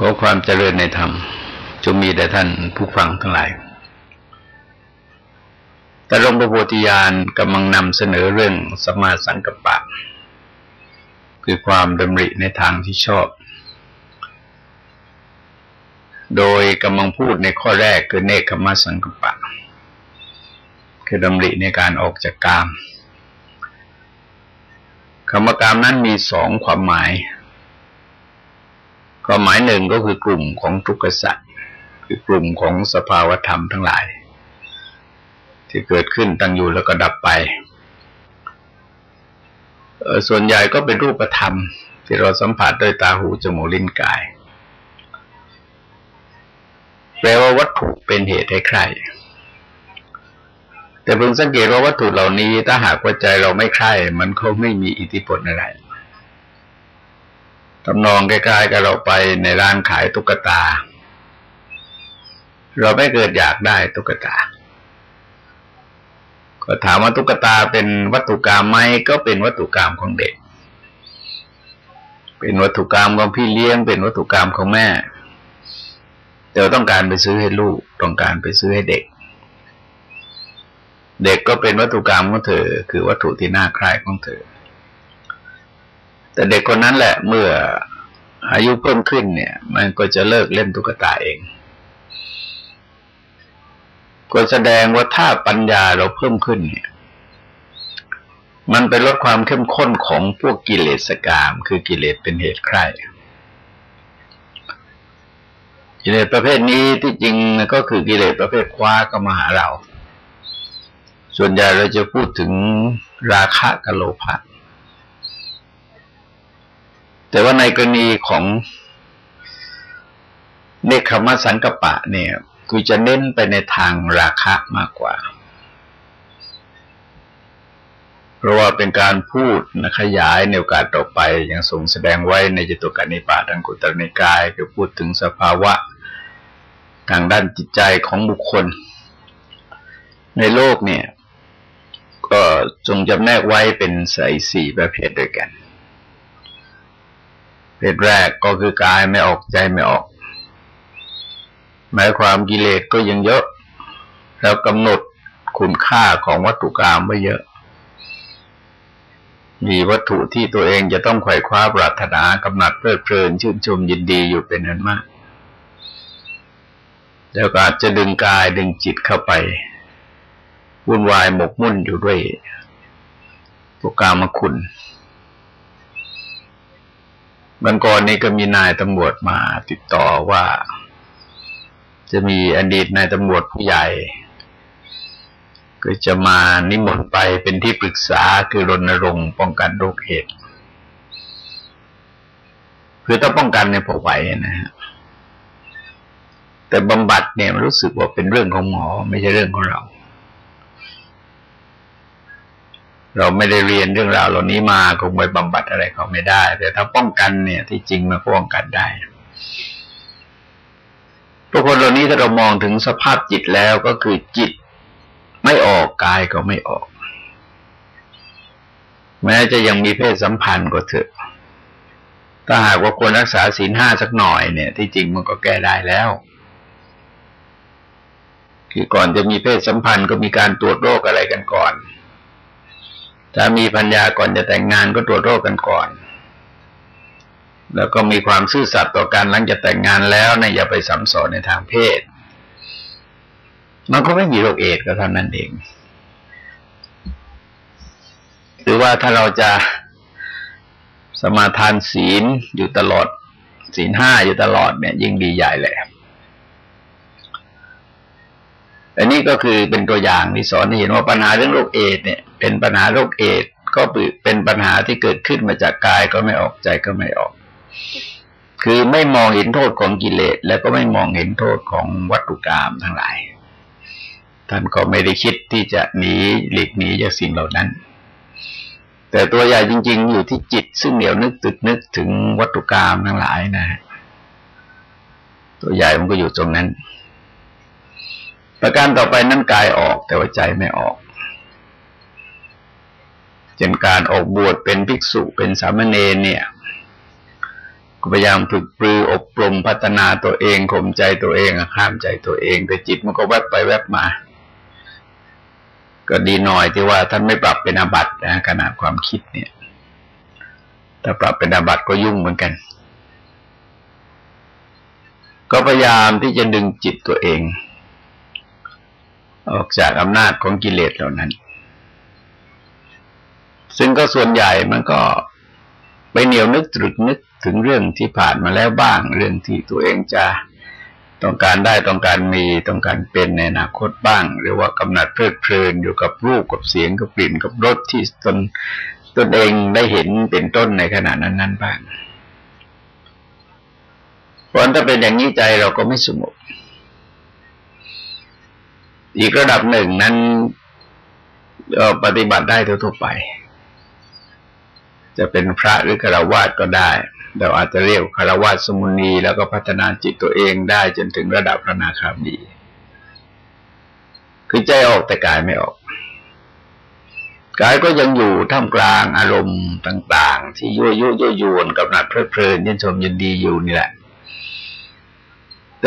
ขอความเจริญในธรรมจงมีแด่ท่านผู้ฟังทั้งหลาย แต่หลวงพระโพธิญาณกำลังนำเสนอเรื่องสมาสังกัปปะ คือความดำริในทางที่ชอบ โดยกำลังพูดในข้อแรกคือเนคขมาสังกัปปะ คือดำริในการออกจากกามคำว่ากามนั้นมีสองความหมาย ความหมายหนึ่งก็คือกลุ่มของทุกขสัตว์คือกลุ่มของสภาวธรรมทั้งหลาย ที่เกิดขึ้นตั้งอยู่แล้วก็ดับไปส่วนใหญ่ก็เป็นรูปธรรม ที่เราสัมผัสด้วยตาหูจมูกลิ้นกาย แปลว่าวัตถุเป็นเหตุให้ใคร แต่เพิ่งสังเกตว่าวัตถุเหล่านี้ถ้าหากว่าใจเราไม่ใคร่มันเขาไม่มีอิทธิพลอะไร ทำนองใกล้ๆกับเราไปในร้านขายตุ๊กตา เราไม่เกิดอยากได้ตุ๊กตา ก็ถามว่าตุ๊กตาเป็นวัตถุกรรมไหมก็เป็นวัตถุกรรมของเด็ก เป็นวัตถุกรรมของพี่เลี้ยง เป็นวัตถุกรรมของแม่แต่ต้องการไปซื้อให้ลูกต้องการไปซื้อให้เด็ก เด็กก็เป็นวัตถุกรรมของเธอ คือวัตถุที่น่าใคร่ของเธอ แต่เด็กคนนั้นแหละเมื่ออายุเพิ่มขึ้นเนี่ย มันก็จะเลิกเล่นตุ๊กตาเอง ก็แสดงว่าถ้าปัญญาเราเพิ่มขึ้นเนี่ย มันไปลดความเข้มข้นของพวกกิเลสกาม คือกิเลสเป็นเหตุใครกิเลสประเภทนี้ที่จริงก็คือกิเลสประเภทคว้าก็มาหาเรา ส่วนใหญ่เราจะพูดถึงราคะกับโลภะ แต่ว่าในกรณีของเนคขมสังกปะเนี่ยคือจะเน้นไปในทางราคะมากกว่า เพราะว่าเป็นการพูดนะขยายในโอกาสต่อไปอย่างทรงแสดงไว้ในจตุการนิปาตังกุตรนิกายคือพูดถึงสภาวะ ทางด้านจิตใจของบุคคล ในโลกเนี่ย ก็จงจำแนกไว้เป็นใส่สี่ประเภทด้วยกัน เพศแรกก็คือกายไม่ออกใจไม่ออก หมายความกิเลสก็ยังเยอะ แล้วกำหนดคุณค่าของวัตถุกรรมไว้เยอะ มีวัตถุที่ตัวเองจะต้องไขว่คว้าปรารถนากำหนัดเพลิดเพลินชื่นชมยินดีอยู่เป็นนั้นมาก แล้วก็อาจจะดึงกายดึงจิตเข้าไปวุ่นวายหมกมุ่นอยู่ด้วยโปรกรรมคุณ บางก่อนนี้ก็มีนายตำรวจมาติดต่อว่า จะมีอดีตนายตำรวจผู้ใหญ่ ก็จะมานิมนต์ไปเป็นที่ปรึกษาคือรณรงค์ป้องกันโรคเหตุคือต้องป้องกันในพอไหวนะฮะแต่บำบัดเนี่ยรู้สึกว่าเป็นเรื่องของหมอไม่ใช่เรื่องของเรา เราไม่ได้เรียนเรื่องราวเหล่านี้มาคงไปบำบัดอะไรเขาไม่ได้ แต่ถ้าป้องกันเนี่ย ที่จริงมันป้องกันได้ทุกคนเหล่านี้ถ้าเรามองถึงสภาพจิตแล้วก็คือจิตไม่ออกกายก็ไม่ออก แม้จะยังมีเพศสัมพันธ์ก็เถอะถ้าหากว่าควรรักษาศีลห้าสักหน่อยเนี่ย ที่จริงมันก็แก้ได้แล้ว คือก่อนจะมีเพศสัมพันธ์ก็มีการตรวจโรคอะไรกันก่อน ถ้ามีปัญญาก่อนจะแต่งงานก็ตรวจโรคกันก่อน แล้วก็มีความซื่อสัตย์ต่อการหลังจากแต่งงานแล้วนะอย่าไปสัมสอนในทางเพศ มันก็ไม่มีโรคเอดก็เท่านั้นเอง หรือว่าถ้าเราจะสมาทานศีลอยู่ตลอดศีลห้าอยู่ตลอดเนี่ยยิ่งดีใหญ่เลย อันนี้ก็คือเป็นตัวอย่างที่สอนให้เห็นว่าปัญหาเรื่องโรคเอดเนี่ย เป็นปัญหาโรคเอดก็เป็นปัญหาที่เกิดขึ้นมาจากกายก็ไม่ออกใจก็ไม่ออก คือไม่มองเห็นโทษของกิเลส แล้วก็ไม่มองเห็นโทษของวัตถุกรรมทั้งหลาย ท่านก็ไม่ได้คิดที่จะหนีหลีกหนีจากสิ่งเหล่านั้น แต่ตัวใหญ่จริง ๆ อยู่ที่จิต ซึ่งเหนียวนึกตึกนึกถึงวัตถุกรรมทั้งหลายนะ ตัวใหญ่มันก็อยู่ตรงนั้น ประการต่อไปนั้นกายออกแต่ว่าใจไม่ออกเช่นการออกบวชเป็นภิกษุเป็นสามเณรเนี่ยพยายามฝึกปรืออบรมพัฒนาตัวเองข่มใจตัวเองข้ามใจตัวเอง แต่จิตมันก็แวบไปแวบมา ก็ดีหน่อยที่ว่าท่านไม่ปรับเป็นอาบัตินะขนาดความคิดเนี่ยถ้าปรับเป็นอาบัติก็ยุ่งเหมือนกัน ก็พยายามที่จะดึงจิตตัวเอง ออกจากอำนาจของกิเลสเหล่านั้น ซึ่งก็ส่วนใหญ่มันก็ไปเหนียวนึกตรึกนึกถึงเรื่องที่ผ่านมาแล้วบ้าง เรื่องที่ตัวเองจะต้องการได้ต้องการมีต้องการเป็นในอนาคตบ้าง หรือว่ากำหนัดเพลิดเพลินอยู่กับรูปกับเสียงกับกลิ่นกับรสที่ตนตนเองได้เห็นเป็นต้นในขณะนั้นนั้นบ้างเพราะถ้าเป็นอย่างนี้ใจเราก็ไม่สงบ อีกระดับหนึ่งนั้นปฏิบัติได้ทั่วไป จะเป็นพระหรือฆราวาสก็ได้ เราอาจจะเรียกคารวะสมุนี แล้วก็พัฒนาจิตตัวเองได้จนถึงระดับพระนาคามีคือใจออกแต่กายไม่ออก กายก็ยังอยู่ท่ามกลางอารมณ์ต่าง ๆ ที่ยั่วยุยั่วยวนกับนัดเพลิดเพลินยินชมยินดีอยู่นี่แหละ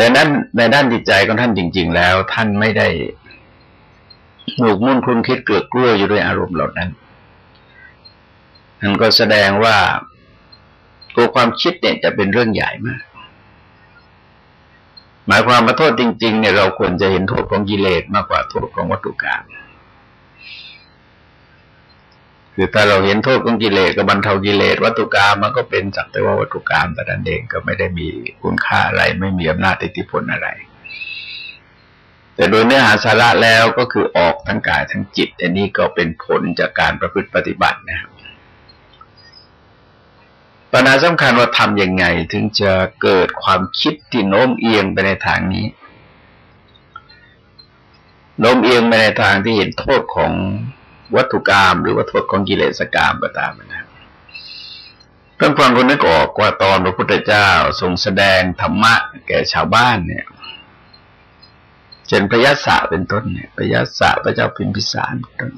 แต่นั้นในด้านจิตใจของท่านจริง ๆ แล้ว ท่านไม่ได้หมกมุ่นคุ้นคิดเกลือกลั้วอยู่ด้วยอารมณ์เหล่านั้นนั่นก็แสดงว่าตัวความคิดเนี่ยจะเป็นเรื่องใหญ่มาก หมายความมาโทษจริง ๆ เนี่ยเราควรจะเห็นโทษของกิเลสมากกว่าโทษของวัตถุกรรม คือถ้าเราเห็นโทษของกิเลสกับบรรเทากิเลสวัตถุกรรมมันก็เป็นสักแต่ว่าวัตถุกรรมแต่นั้นเองก็ไม่ได้มีคุณค่าอะไร ไม่มีอำนาจอิทธิพลอะไร แต่โดยเนื้อหาสาระแล้วก็คือออกทั้งกายทั้งจิต อันนี้ก็เป็นผลจากการประพฤติปฏิบัตินะครับปัญหาสำคัญว่าทำยังไง ถึงจะเกิดความคิดที่โน้มเอียงไปในทางนี้โน้มเอียงไปในทางที่เห็นโทษของ วัตถุกรรมหรือว่าโทษของกิเลสกรรมก็ตามนะเพื่อนฟังคนนึกออกว่าตอนพระพุทธเจ้าทรงแสดงธรรมะแก่ชาวบ้านเนี่ยเช่นพระยศเป็นต้นเนี่ยพระยศพระเจ้าพิมพิสารต้น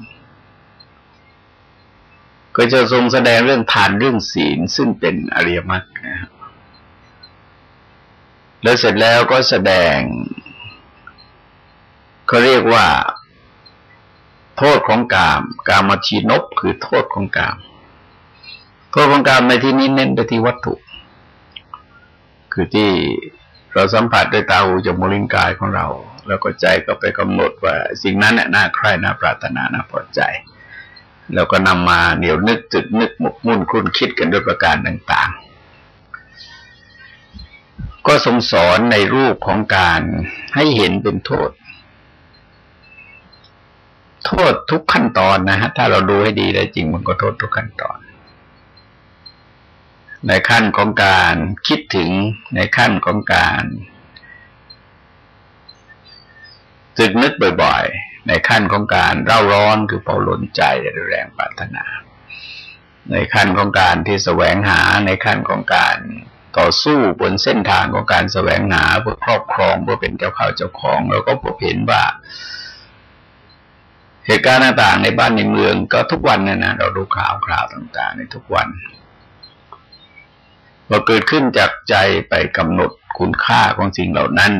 ก็จะทรงแสดงเรื่องทานเรื่องศีลซึ่งเป็นอริยมรรคนะครับแล้วเสร็จแล้วก็แสดงเขาเรียกว่า ทษของกาม กามชีนบคือโทษของกาม โทษของกามในที่นี้เน้นไปที่วัตถุ คือที่เราสัมผัสด้วยตาหูจมูกลิ้นกายของเรา แล้วก็ใจก็ไปกำหนดว่า สิ่งนั้นน่าใคร่น่าปรารถนาน่าพอใจ แล้วก็นำมาเหนียวนึกจุดนึกหมกมุ่นคุ้นคิดกันด้วยประการต่าง ๆ ก็ทรงสอนในรูปของการให้เห็นเป็นโทษ โทษทุกขั้นตอนนะฮะถ้าเราดูให้ดีได้จริงมันก็โทษทุกขั้นตอน ในขั้นของการคิดถึงในขั้นของการตึกนึกบ่อยๆ ในขั้นของการเร่าร้อนคือเผาล้นใจแรงปรารถนา ในขั้นของการที่แสวงหาในขั้นของการต่อสู้บนเส้นทางของการแสวงหาเพื่อครอบครองเพื่อเป็นเจ้าข้าวเจ้าของเราก็พบเห็นว่า เหตุการณ์ต่างๆในบ้านในเมืองก็ทุกวันเนี่ยนะเราดูข่าวคราวต่าง ๆ ในทุกวันพอเกิดขึ้นจากใจไปกำหนดคุณค่าของสิ่งเหล่านั้น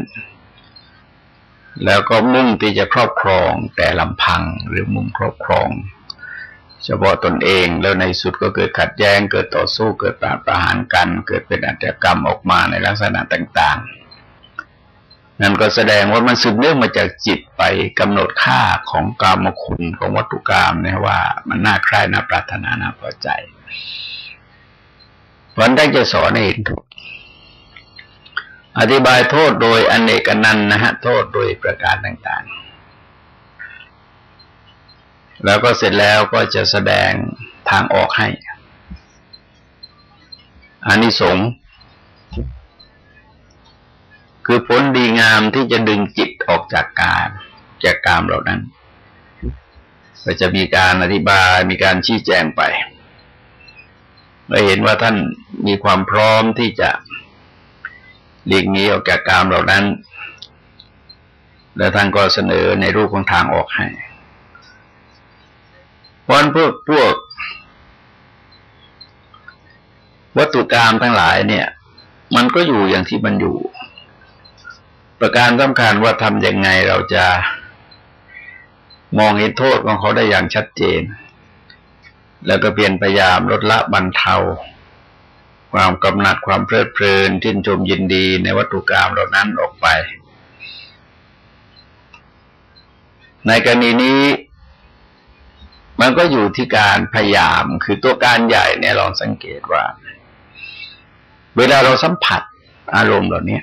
แล้วก็มุ่งที่จะครอบครองแต่ลำพังหรือมุ่งครอบครอง เฉพาะตนเองแล้วในสุดก็เกิดขัดแย้ง เกิดต่อสู้เกิดปราประหารกัน เกิดเป็นอัตกรรมออกมาในลักษณะต่าง ๆ นั่นก็แสดงว่ามันสืบเนื่องมาจากจิต ไปกำหนดค่าของกรรมคุณของวัตถุกรรมเนี่ยว่ามันน่าใคร่น่าปรารถนาน่าพอใจวันได้จะสอนให้เห็นถูกอธิบายโทษโดยอนเนกนันนะฮะโทษโดยประการต่างๆ แล้วก็เสร็จแล้วก็จะแสดงทางออกให้อานิสงส์คือผลดีงามที่จะดึงจิต ออกจากกามจากกามเหล่านั้น ก็จะมีการอธิบายมีการชี้แจงไปเราเห็นว่าท่านมีความพร้อมที่จะหลีกหนีออกจากกามเหล่านั้น แล้วท่านก็เสนอในรูปของทางออกให้เพราะพวกพวก วัตถุกรรมทั้งหลายเนี่ย มันก็อยู่อย่างที่มันอยู่ ประการสำคัญว่าทำยังไงเราจะมองเห็นโทษของเขาได้อย่างชัดเจน แล้วก็เปลี่ยนพยายามลดละบรรเทา ความกำหนัดความเพลิดเพลินที่นชมยินดีในวัตถุกรรมเหล่านั้นออกไป ในกรณีนี้ มันก็อยู่ที่การพยายามคือตัวการใหญ่เนี่ยลองสังเกตว่า เวลาเราสัมผัสอารมณ์เหล่านี้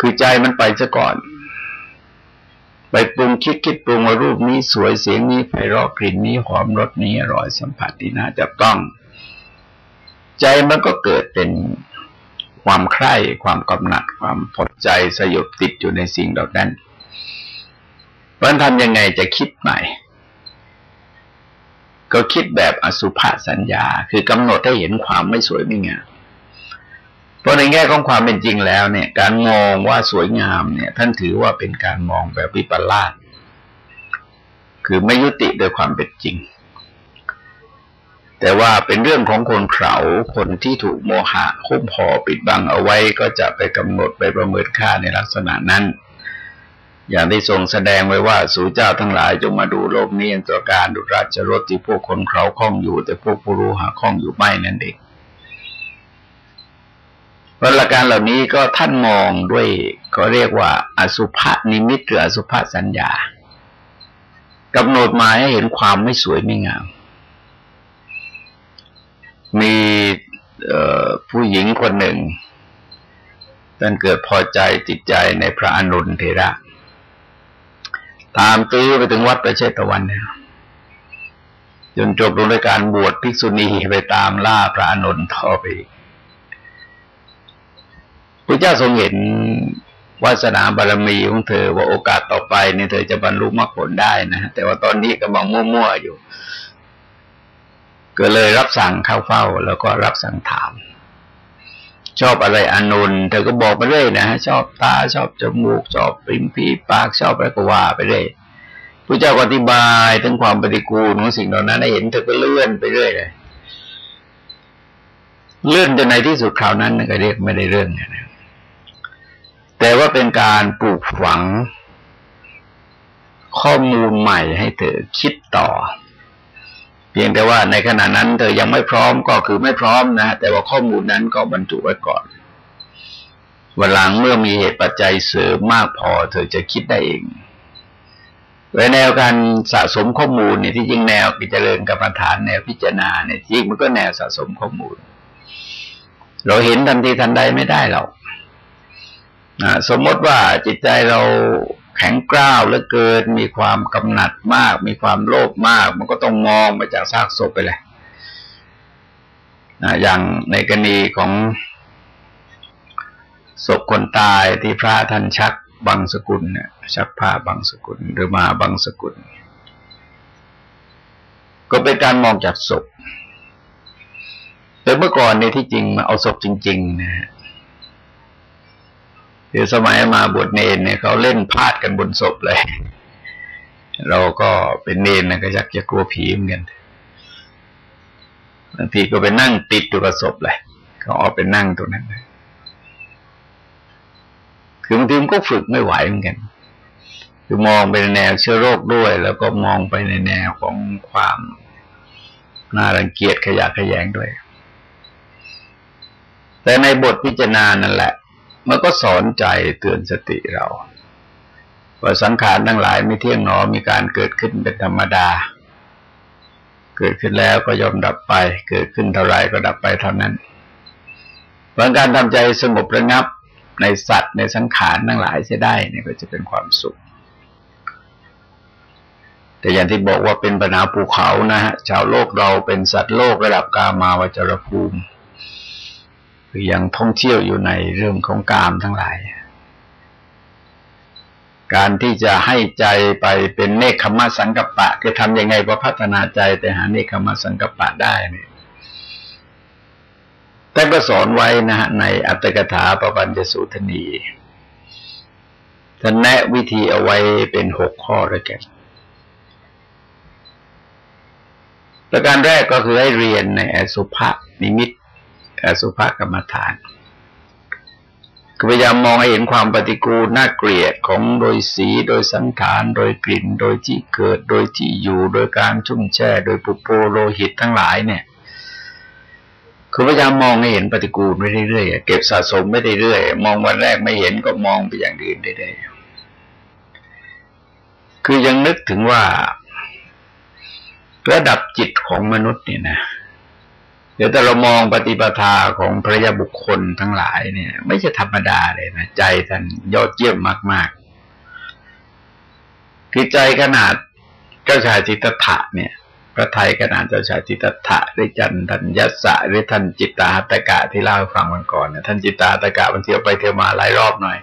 คือใจมันไปซะก่อน ไปปรุงคิดคิดปรุงว่ารูปนี้สวยเสียงนี้ไพเราะกลิ่นนี้หอมรสนี้อร่อยสัมผัสที่น่าจะต้อง ใจมันก็เกิดเป็นความใคร่ความกำหนัดความพอใจสยบติดอยู่ในสิ่งเหล่านั้นวันทำยังไงจะคิดใหม่ ก็คิดแบบอสุภาสัญญา คือกำหนดให้เห็นความไม่สวยไม่งาม เพราะในแง่ของความเป็นจริงแล้วเนี่ย การมองว่าสวยงามเนี่ย ท่านถือว่าเป็นการมองแบบวิปลาสคือไม่ยุติโดยความเป็นจริง แต่ว่าเป็นเรื่องของคนเขาคนที่ถูกโมหะคุ้มพอปิดบังเอาไว้ก็จะไปกำหนดไปประเมินค่าในลักษณะนั้น อย่างที่ทรงแสดงไว้ว่าสู่เจ้าทั้งหลายจงมาดูโลกนี้อันตรการดุราชรถที่พวกคนเขาคล้องอยู่ แต่พวกผู้รู้หาคล้องอยู่ไม่นั่นเอง พระหลักการเหล่านี้ก็ท่านมองด้วยก็เรียกว่า อสุภนิมิตหรืออสุภสัญญากำหนดมาให้เห็นความไม่สวยไม่งาม มีผู้หญิงคนหนึ่งท่านเกิดพอใจจิตใจในพระอนุนเทระ ตามตื้อไปถึงวัดประเชตวันเนี่ยจนจบลงด้วยการบวชภิกษุณีไปตามล่าพระอนุนต่อไปอีก เจ้าทรงเห็นวาสนาบารมีของเธอว่าโอกาสต่อไปเนี่ยเธอจะบรรลุมรรคผลได้นะแต่ว่าตอนนี้กำลังมั่วๆอยู่ ก็เลยรับสั่งเข้าเฝ้า แล้วก็รับสั่งถาม ชอบอะไรอนุนเธอก็บอกไปเรื่อยนะชอบตาชอบจมูกชอบปิมพีปากชอบอะไรก็ว่าไปเรื่อยพระเจ้าอธิบายถึงความปฏิกูลของสิ่งเหล่านั้นให้เห็นเธอก็เลื่อนไปเรื่อยเลยเลื่อนจนในที่สุดคราวนั้นก็เรียกไม่ได้เรื่องนะ แต่ว่าเป็นการปลูกฝัง ข้อมูลใหม่ให้เธอคิดต่อ เพียงแต่ว่าในขณะนั้นเธอยังไม่พร้อมก็คือไม่พร้อมนะ แต่ว่าข้อมูลนั้นก็บรรจุไว้ก่อนวันหลังเมื่อมีเหตุปัจจัยเสริมมากพอ เธอจะคิดได้เองโดยแนวการสะสมข้อมูลเนี่ยที่จริงแนวกิจเริญกรรมฐานแนวพิจารณาเนี่ยจริงมันก็แนวสะสมข้อมูล เราเห็นทันทีทันใดไม่ได้หรอก สมมติว่าจิตใจเราแข็งกร้าวเหลือเกิน มีความกำหนัดมาก มีความโลภมาก มันก็ต้องมองไปจากซากศพไปเลยอย่างในกรณีของศพคนตายที่พระท่านชักบังสกุลเนี่ยชักผ้าบังสกุล หรือมาบังสกุล ก็เป็นการมองจากศพแต่เมื่อก่อนในที่จริงมาเอาศพจริง ๆ นะฮะ เดี๋ยวสมัยมาบวชเนนเนี่ยเขาเล่นพาดกันบนศพเลย เราก็เป็นเนนนะก็ยักจะกลัวผีเหมือนกันบางทีก็ไปนั่งติดอยู่กับศพเลยเขาเอาไปนั่งตรงนั้นเลยคือบางทีมันก็ฝึกไม่ไหวเหมือนกัน คือมองไปในแนวเชื้อโรคด้วย แล้วก็มองไปในแนวของความน่ารังเกียจขยะขยงด้วย แต่ในบทพิจารณานั่นแหละ มันก็สอนใจเตือนสติเราว่าสังขารทั้งหลายไม่เที่ยงหนอมีการเกิดขึ้นเป็นธรรมดา เกิดขึ้นแล้วก็ยอมดับไป เกิดขึ้นเท่าไรก็ดับไปเท่านั้นเพราะการทำใจสงบระงับในสัตว์ในสังขารทั้งหลายจะได้นี่ก็จะเป็นความสุข แต่อย่างที่บอกว่าเป็นปัญหาภูเขานะฮะชาวโลกเราเป็นสัตว์โลกระดับกามาวจรภูมิ คือยังท่องเที่ยวอยู่ในเรื่องของกามทั้งหลาย การที่จะให้ใจไปเป็นเนคขมาสังกัปปะจะทำยังไงพอพัฒนาใจแต่หาเนคขมาสังกัปปะได้เนี่ยท่ก็สอนไว้นะฮะในอัตถกถาปปัญจสุทนีท่านแนะวิธีเอาไว้เป็นหกข้อด้วยกันประการแรกก็คือให้เรียนในอสุภะนิมิต อสุภกรรมฐานพยายามมองให้เห็นความปฏิกูลน่าเกลียดของโดยสีโดยสังขารโดยกลิ่น โดยที่เกิดโดยที่อยู่โดยการชุ่มแช่โดยปุโปโลหิตทั้งหลายเนี่ยคือพยายามมองให้เห็นปฏิกูลไปเรื่อยๆเก็บสะสมไม่ได้เรื่อยๆมองวันแรกไม่เห็นก็มองไปอย่างอื่นได้ๆคือยังนึกถึงว่าระดับจิตของมนุษย์เนี่ยนะ ดี๋ยวแต่เรามองปฏิปทาของพระยาบุคคลทั้งหลายเนี่ย ไม่ใช่ธรรมดาเลยนะใจท่านยอดเยี่ยมมากๆคือใจขนาดเจ้าชายจิตถะเนี่ย พระไทยขนาดเจ้าชายจิตถะหรือจันทันยัสสะหรือท่านจิตตาหัตกะที่เล่าให้ฟังวันก่อนเนี่ยท่านจิตตาหัตกะมันเที่ยวไปเที่ยวมาหลายรอบหน่อย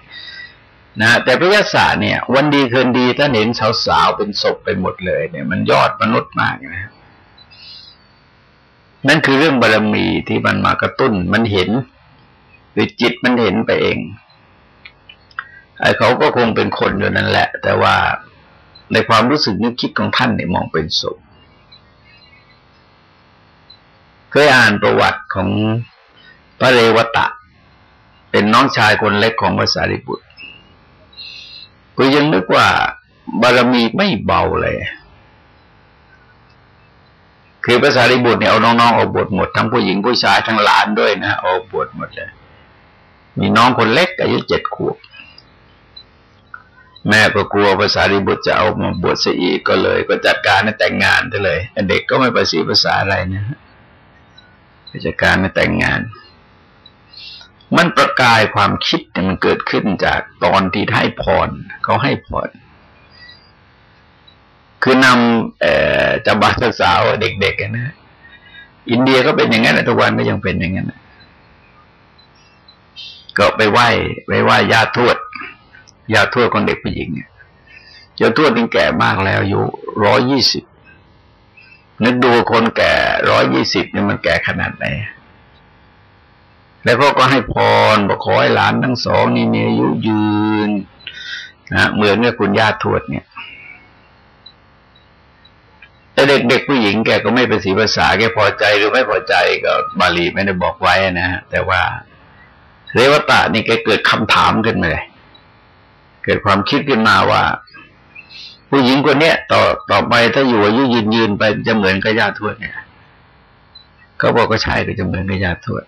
นะแต่พระยัสสะเนี่ย วันดีคืนดีท่านเห็นสาวๆเป็นศพไปหมดเลยเนี่ย มันยอดมนุษย์มากนะครับ นั่นคือเรื่องบารรมีที่มันมากระตุ้นมันเห็นหรือจิตมันเห็นไปเองไอ้เขาก็คงเป็นคนอยู่นั่นแหละ แต่ว่าในความรู้สึกนึกคิดของท่านเนี่ยมองเป็นสุขเคยอ่านประวัติของพระเรวตะ เป็นน้องชายคนเล็กของพระสารีบุตรก็ยังนึกว่าบารมีไม่เบาเลย คือภาษาริบุตรเนี่ยเอาน้องๆออกบทหมดทั้งผู้หญิงผู้ชายทั้งหลานด้วยนะออกบทหมดเลยมีน้องคนเล็กอายุเจ็ดขวบแม่ก็กลัวภาษาริบุตรจะเอามาบวชเสียอีกก็เลย ก็จัดการในแต่งงานไปเลยเด็กก็ไม่ภาษีภาษาอะไรนะจัดการในแต่งงาน มันประกายความคิดมันเกิดขึ้นจากตอนที่ให้พรเขาให้พร คือนำจะบาสาวเด็กๆนะอินเดียก็เป็นอย่างนั้นทุกวันก็ยังเป็นอย่างนั้นก็ไปไหว้ไปไหว้ญาติทวดญาติทวดของเด็กผู้หญิงเนี่ยญาติทวดนี่แก่มากแล้วอายุร้อยยี่สิบนึกดูคนแก่ร้อยยี่สิบเนี่ยมันแก่ขนาดไหนแล้วก็ก็ให้พรบอกขอให้หลานทั้งสองนี่มีอายุยืนนะเหมือนกับคุณญาติทวดเนี่ย แต่เด็กผู้หญิงแกก็ไม่เป็นสีภาษาแกพอใจหรือไม่พอใจก็บาลีไม่ได้บอกไว้นะฮะแต่ว่าเรวตะนี่แกเกิดคำถามขึ้นมาเลยเกิดความคิดขึ้นมาว่า ผู้หญิงคนเนี้ยต่อต่อไปถ้าอยู่อายุยืนยืนไปจะเหมือนกับญาติทวดเนี่ยเขาบอกก็ใช่ก็จะเหมือนกับญาติทวด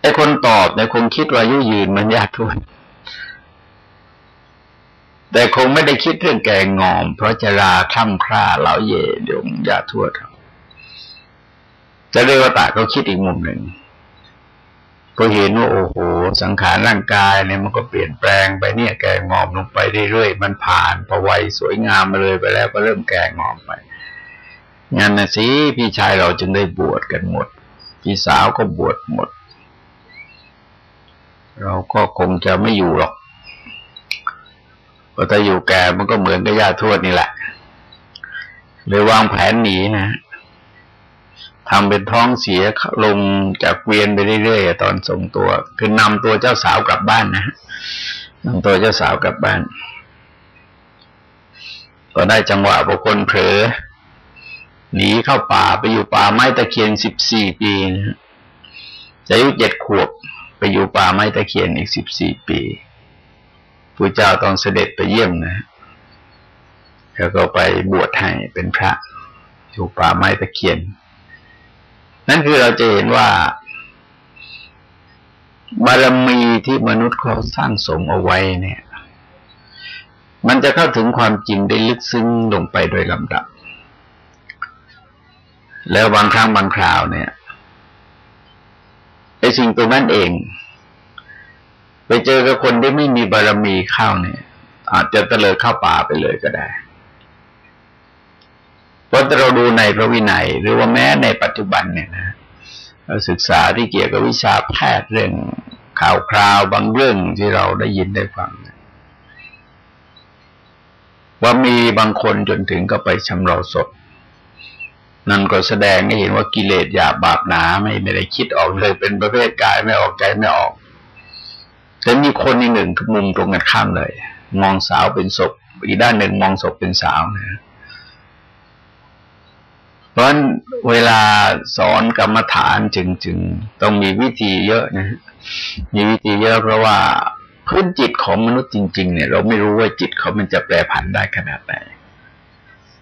ไอ้คนตอบเนี่ยคงคิดว่าอายุยืนมันญาติทวด แต่คงไม่ได้คิดเรื่องแกงงอม เพราะจะราคล่ำคร่าเหล่าเย่ดยวยาทั่วทั้งจะเรียกว่าตาเขาคิดอีกมุมหนึ่งก็เห็นว่าโอ้โห สังขารร่างกายเนี่ยมันก็เปลี่ยนแปลงไปเนี่ย แกงอมลงไปเรื่อยๆมันผ่านประวัยสวยงามมาเลยไปแล้วก็เริ่มแกงอมไปงานนะสิพี่ชายเราจึงได้บวชกันหมด พี่สาวก็บวชหมด เราก็คงจะไม่อยู่หรอก พอถ้าอยู่แก่มันก็เหมือนกับญาติทวดนี่แหละเลยวางแผนหนีนะทำเป็นท้องเสียลงจากเวียนไปเรื่อยๆตอนส่งตัว คือนำตัวเจ้าสาวกลับบ้านนะนำตัวเจ้าสาวกลับบ้าน ก็ได้จังหวะบุคคลเผลอหนีเข้าป่าไปอยู่ป่าไม้ตะเคียนสิบสี่ปีนะอายุเจ็ดขวบไปอยู่ป่าไม้ตะเคียนอีกสิบสี่ปี พระเจ้าต้องเสด็จไปเยี่ยมนะ แล้วก็ไปบวชให้เป็นพระอยู่ป่าไม้ตะเคียน นั่นคือเราจะเห็นว่า บารมีที่มนุษย์เขาสร้างสมเอาไว้เนี่ย มันจะเข้าถึงความจริงได้ลึกซึ้งลงไปโดยลำดับ แล้วบางครั้งบางคราวเนี่ยไอ้สิ่งตรงนั้นเอง ไปเจอกับคนที่ไม่มีบารมีเข้าเนี่ย อาจจะเตลิดเข้าป่าไปเลยก็ได้เพราะเราดูในพระวินัย หรือว่าแม้ในปัจจุบันเนี่ยนะเราศึกษาที่เกี่ยวกับวิชาแพทย์เรื่องข่าวคราวบางเรื่องที่เราได้ยินได้ฟัง ว่ามีบางคนจนถึงก็ไปชำเราศพนั่นก็แสดงให้เห็นว่ากิเลสหยาบบาปหนาไม่ไม่ได้คิดออกเลยเป็นประเภทกายไม่ออกใจไม่ออก แต่มีคนอีกหนึ่งมุมตรงกันข้ามเลย มองสาวเป็นศพ อีกด้านหนึ่งมองศพเป็นสาวนะราะนั้นเวลาสอนกรรมฐานจึงจึงต้องมีวิธีเยอะนะ มีวิธีเยอะเพราะว่าพื้นจิตของมนุษย์จริง ๆ เนี่ย เราไม่รู้ว่าจิตเขามันจะแปรผันได้ขนาดไหน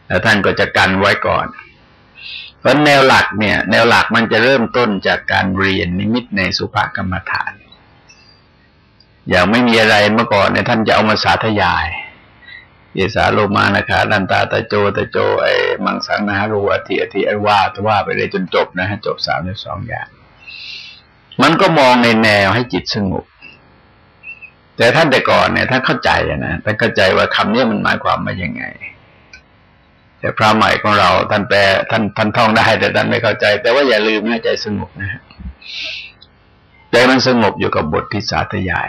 แล้วท่านก็จะกันไว้ก่อน เพราะแนวหลักเนี่ย แนวหลักมันจะเริ่มต้นจากการเรียนนิมิตในสุภกรรมฐาน อย่างไม่มีอะไรเมื่อก่อนเนี่ยท่านจะเอามาสาธยายเยสาโลมานะคะดันตาตะโจตะโจไอมังสังนารูอธิอธิอว่าว่าไปเลยจนจบนะฮะจบสามในสองอย่าง มันก็มองในแนวให้จิตสงบแต่ท่านแต่ก่อนเนี่ยท่านเข้าใจนะท่านเข้าใจว่าคำนี้ยมันหมายความว่ายังไง แต่พระใหม่ของเราท่านแปลท่านท่านท่องได้แต่ท่านไม่เข้าใจ แต่ว่าอย่าลืมนะใจสงบนะฮะใจมันสงบอยู่กับบทที่สาธยาย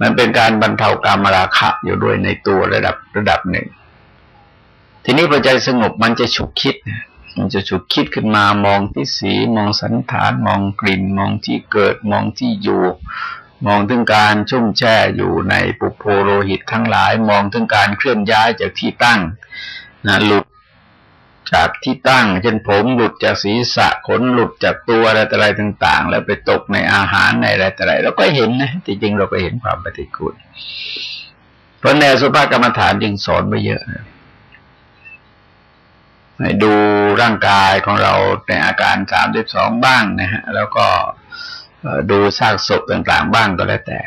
มันเป็นการบรรเทากามราคะอยู่ด้วยในตัวระดับระดับหนึ่ง ทีนี้พอใจสงบมันจะฉุกคิด มันจะฉุกคิดขึ้นมามองที่สีมองสันฐาน มองกลิ่น มองที่เกิดมองที่อยู่ มองถึงการชุ่มแช่อยู่ในปุโพโรหิตทั้งหลาย มองถึงการเคลื่อนย้ายจากที่ตั้งนะหลุด จากที่ตั้ง เช่นผมหลุดจากศีรษะขนหลุดจากตัวอะไรอะไรต่าง ๆ แล้วไปตกในอาหารในอะไรแต่ไรเราก็เห็นนะจริงๆเราก็เห็นความปฏิกูลเพราะแนวสุภาพกรรมฐานจึงสอนไว้เยอะให้ดูร่างกายของเราในอาการสามสิบสองบ้างนะฮะ แล้วก็ดูซากศพต่างๆ บ้างก็แล้วแต่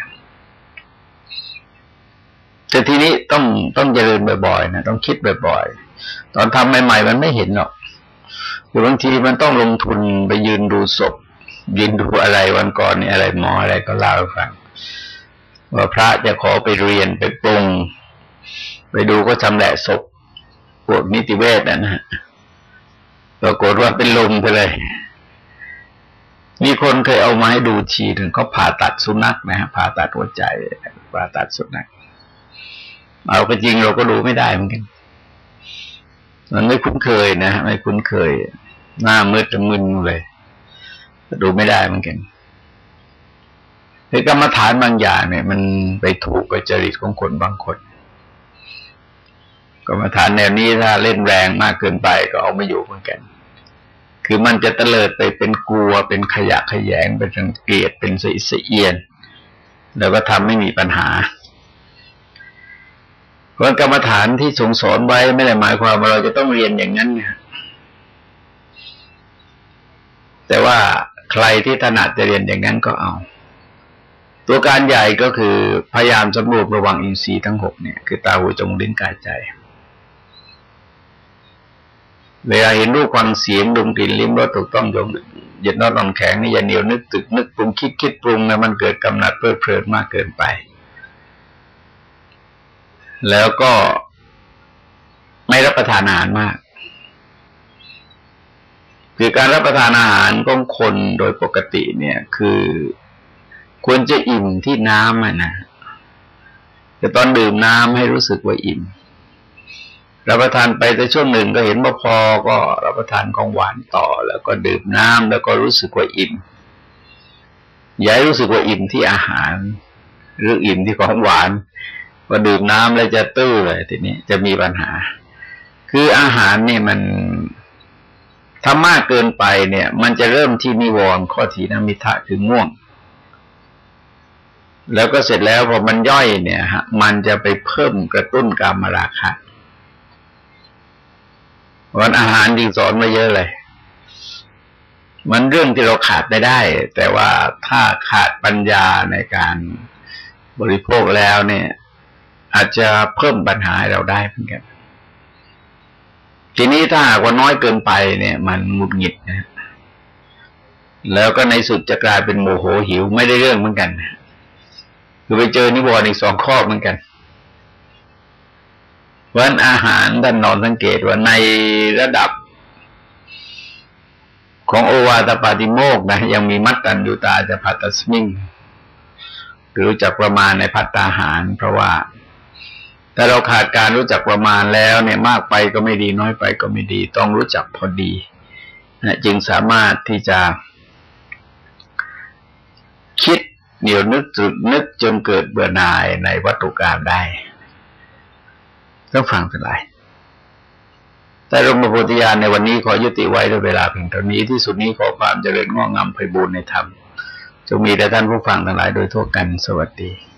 แต่ทีนี้ต้องต้องเจริญบ่อยๆนะต้องคิดบ่อยๆ ตอนทำใหม่ ๆ มันไม่เห็นหรอกคือบางทีมันต้องลงทุนไปยืนดูศพ ยืนดูอะไรวันก่อนนี่อะไรหมออะไรก็เล่าให้ฟังว่าพระจะขอไปเรียนไปปรุง ไปดูก็ทำแหละศพพวกนิติเวชนะฮะปรากฏว่าเป็นลมไปเลย มีคนเคยเอามาให้ดูทีถึงเขาผ่าตัดสุนัขนะฮะผ่าตัดหัวใจผ่าตัดสุนัขเอาก็จริงเราก็ดูไม่ได้เหมือนกัน มันไม่คุ้นเคยนะไม่คุ้นเคย หน้ามืดจะมึนเลยดูไม่ได้เหมือนกันคือกรรมฐานบางอย่างเนี่ย มันไปถูกกับจริตของคนบางคนกรรมฐานแนวนี้ถ้าเล่นแรงมากเกินไปก็เอาไม่อยู่เหมือนกัน คือมันจะเตลิดไปเป็นกลัวเป็นขยะขยงเป็นสังเกตเป็นสีเอียน แล้วก็ทำไม่มีปัญหา เพรากรรมฐานที่ทรงสอนไว้ไม่ได้หมายความว่าเราจะต้องเรียนอย่างนั้นนะแต่ว่าใครที่ถนัดจะเรียนอย่างนั้นก็เอา ตัวการใหญ่ก็คือพยายามสำรวจระวังอินทรีย์ทั้งหกเนี่ยคือตาหูจมูกลิ้นกายใจ เวลาเห็นรูปฟังเสียงดมกลิ่นลิ้มรสถูกต้องยงหยึดนอดนอนแข็งนี่อย่าเหนียวนึกตึกนึกปรุงคิดคิดปรุงนะมันเกิดกำหนัดเพลิดเพลินมากเกินไป แล้วก็ไม่รับประทานอาหารมาก คือการรับประทานอาหารของคนโดยปกติเนี่ย คือควรจะอิ่มที่น้ำนะ แต่ตอนดื่มน้ำให้รู้สึกว่าอิ่ม รับประทานไปแต่ช่วงหนึ่งก็เห็นว่าพอก็รับประทานของหวานต่อ แล้วก็ดื่มน้ำแล้วก็รู้สึกว่าอิ่มอย่ารู้สึกว่าอิ่มที่อาหาร หรืออิ่มที่ของหวาน พอดื่มน้ำแล้วจะตื้อเลยทีนี้จะมีปัญหา คืออาหารเนี่ยมันถ้ามากเกินไปเนี่ย มันจะเริ่มที่นิวรณ์ข้อถีนมิทะคือง่วง แล้วก็เสร็จแล้วพอมันย่อยเนี่ยฮะมันจะไปเพิ่มกระตุ้นกามราคะวันอาหารจริงสอนมาเยอะเลย มันเรื่องที่เราขาดไม่ได้ แต่ว่าถ้าขาดปัญญาในการบริโภคแล้วเนี่ย อาจจะเพิ่มปัญหาเราได้เหมือนกันทีนี้ถ้าหากว่าน้อยเกินไปเนี่ย มันหงุดหงิดนะแล้วก็ในสุดจะกลายเป็นโมโหหิวไม่ได้เรื่องเหมือนกันคือไปเจอนิวรณ์อีกสองข้อเหมือนกันวันอาหารท่านนอนสังเกตว่าในระดับ ของโอวาตปาติโมกนะยังมีมัตตัญญูตาจะพัตสมิงหรือจักประมาณในพัตตาหาร เพราะว่า แต่เราขาดการรู้จักประมาณแล้วเนี่ยมากไปก็ไม่ดีน้อยไปก็ไม่ดี ต้องรู้จักพอดีนะจึงสามารถที่จะ คิดเหนียวนึกจุดนึกจนเกิดเบื่อหน่ายในวัตถุกรรมได้ต้องฟังเป็นไรแต่รมโพธิญาณในวันนี้ขอยุติไว้ด้วยเวลาเพียงเท่านี้ที่สุดนี้ขอความเจริญงอกงามไพบูรณ์ในธรรมจงมีแด่ท่านผู้ฟังทั้งหลายโดยทั่วกันสวัสดี